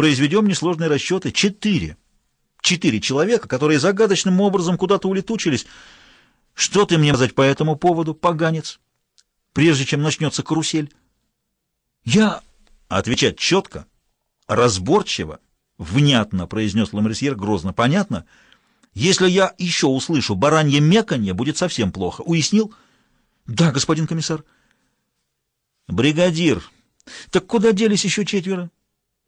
Произведем несложные расчеты. Четыре. Четыре человека, которые загадочным образом куда-то улетучились. Что ты мне сказать по этому поводу, поганец? Прежде чем начнется карусель. Я отвечать четко, разборчиво, внятно, произнес Ламресьер грозно. Понятно? Если я еще услышу баранье меканье, будет совсем плохо. Уяснил? Да, господин комиссар. Бригадир. Так куда делись еще четверо?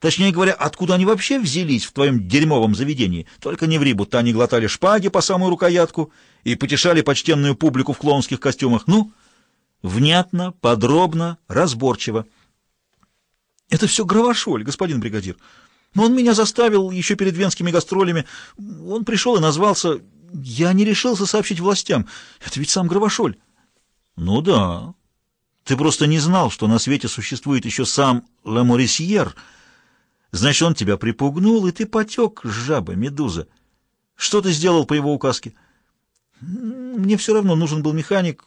Точнее говоря, откуда они вообще взялись в твоем дерьмовом заведении? Только не ври, будто они глотали шпаги по самую рукоятку и потешали почтенную публику в клоунских костюмах. Ну, внятно, подробно, разборчиво. Это все Гравошоль, господин бригадир. Но он меня заставил еще перед венскими гастролями. Он пришел и назвался... Я не решился сообщить властям. Это ведь сам Гравошоль. Ну да. Ты просто не знал, что на свете существует еще сам Ламорисьер. Значит, он тебя припугнул, и ты потек, жаба, медуза. Что ты сделал по его указке? Мне все равно нужен был механик,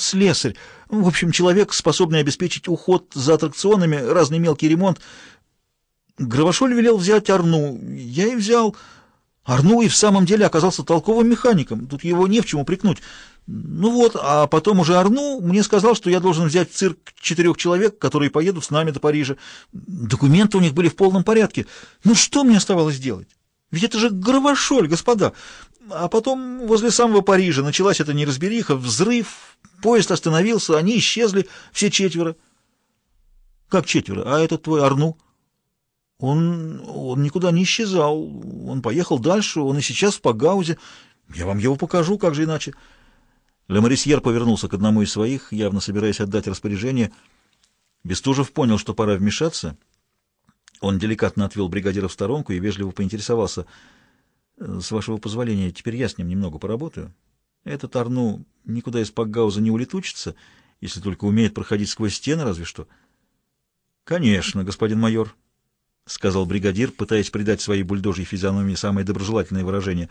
слесарь. В общем, человек, способный обеспечить уход за аттракционами, разный мелкий ремонт. Гравошоль велел взять Арну. Я и взял. Арну и в самом деле оказался толковым механиком. Тут его не в чем упрекнуть. Ну вот, а потом уже Арну мне сказал, что я должен взять в цирк четырех человек, которые поедут с нами до Парижа. Документы у них были в полном порядке. Ну что мне оставалось делать? Ведь это же Гравошоль, господа. А потом возле самого Парижа началась эта неразбериха, взрыв, поезд остановился, они исчезли, все четверо. Как четверо? А этот твой Арну? Он, он никуда не исчезал. Он поехал дальше, он и сейчас в Пагаузе. Я вам его покажу, как же иначе. Леморисьер повернулся к одному из своих, явно собираясь отдать распоряжение. Бестужев понял, что пора вмешаться. Он деликатно отвел бригадира в сторонку и вежливо поинтересовался. «С вашего позволения, теперь я с ним немного поработаю. Этот Арну никуда из Пакгауза не улетучится, если только умеет проходить сквозь стены, разве что». «Конечно, господин майор», — сказал бригадир, пытаясь придать своей бульдожьей физиономии самое доброжелательное выражение.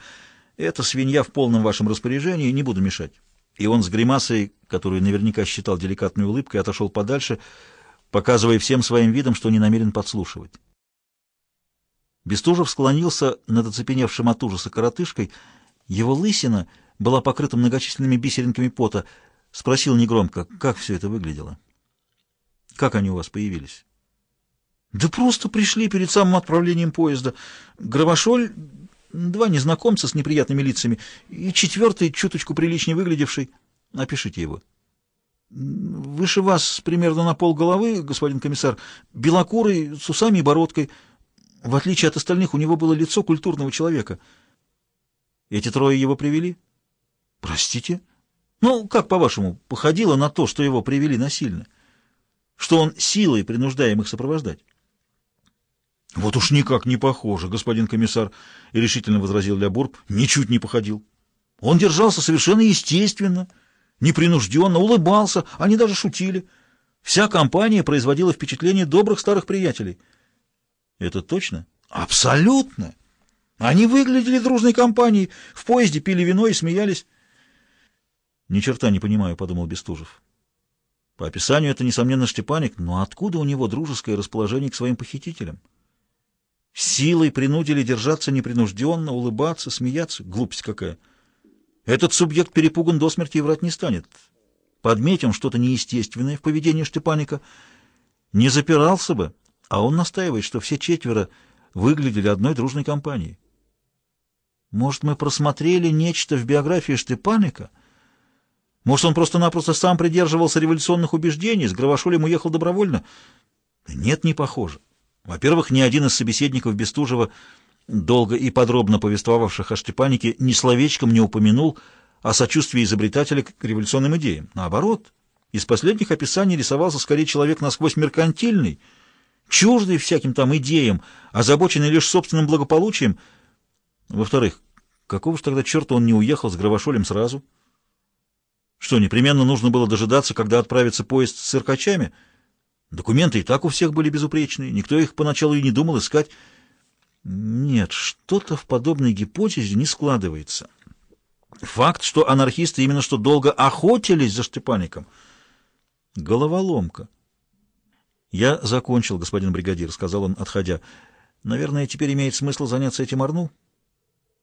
«Эта свинья в полном вашем распоряжении, не буду мешать». И он с гримасой, которую наверняка считал деликатной улыбкой, отошел подальше, показывая всем своим видом, что не намерен подслушивать. Бестужев склонился над оцепеневшим от ужаса коротышкой. Его лысина была покрыта многочисленными бисеринками пота. Спросил негромко, как все это выглядело. «Как они у вас появились?» «Да просто пришли перед самым отправлением поезда. Гравошоль Два незнакомца с неприятными лицами и четвертый, чуточку приличнее выглядевший. Опишите его. Выше вас примерно на пол головы, господин комиссар, белокурый, с усами и бородкой. В отличие от остальных, у него было лицо культурного человека. Эти трое его привели? Простите? Ну, как, по-вашему, походило на то, что его привели насильно? Что он силой принуждаем их сопровождать? Вот уж никак не похоже, господин комиссар, решительно возразил Лябурб, ничуть не походил. Он держался совершенно естественно, непринужденно, улыбался, они даже шутили. Вся компания производила впечатление добрых старых приятелей. Это точно? Абсолютно! Они выглядели дружной компанией, в поезде пили вино и смеялись. Ни черта не понимаю, подумал Бестужев. По описанию это, несомненно, Штепаник, но откуда у него дружеское расположение к своим похитителям? Силой принудили держаться непринужденно, улыбаться, смеяться. Глупость какая. Этот субъект перепуган до смерти и врать не станет. Подметим что-то неестественное в поведении Штепаника. Не запирался бы, а он настаивает, что все четверо выглядели одной дружной компанией. Может, мы просмотрели нечто в биографии Штепаника? Может, он просто-напросто сам придерживался революционных убеждений, с Гравошолем уехал добровольно? Нет, не похоже. Во-первых, ни один из собеседников Бестужева, долго и подробно повествовавших о Штепанике, ни словечком не упомянул о сочувствии изобретателя к революционным идеям. Наоборот, из последних описаний рисовался скорее человек насквозь меркантильный, чуждый всяким там идеям, озабоченный лишь собственным благополучием. Во-вторых, какого ж тогда черта он не уехал с Гравошолем сразу? Что, непременно нужно было дожидаться, когда отправится поезд с циркачами — Документы и так у всех были безупречные, никто их поначалу и не думал искать. Нет, что-то в подобной гипотезе не складывается. Факт, что анархисты именно что долго охотились за Штепаником. Головоломка. «Я закончил, господин бригадир», — сказал он, отходя. Наверное, теперь имеет смысл заняться этим Арну?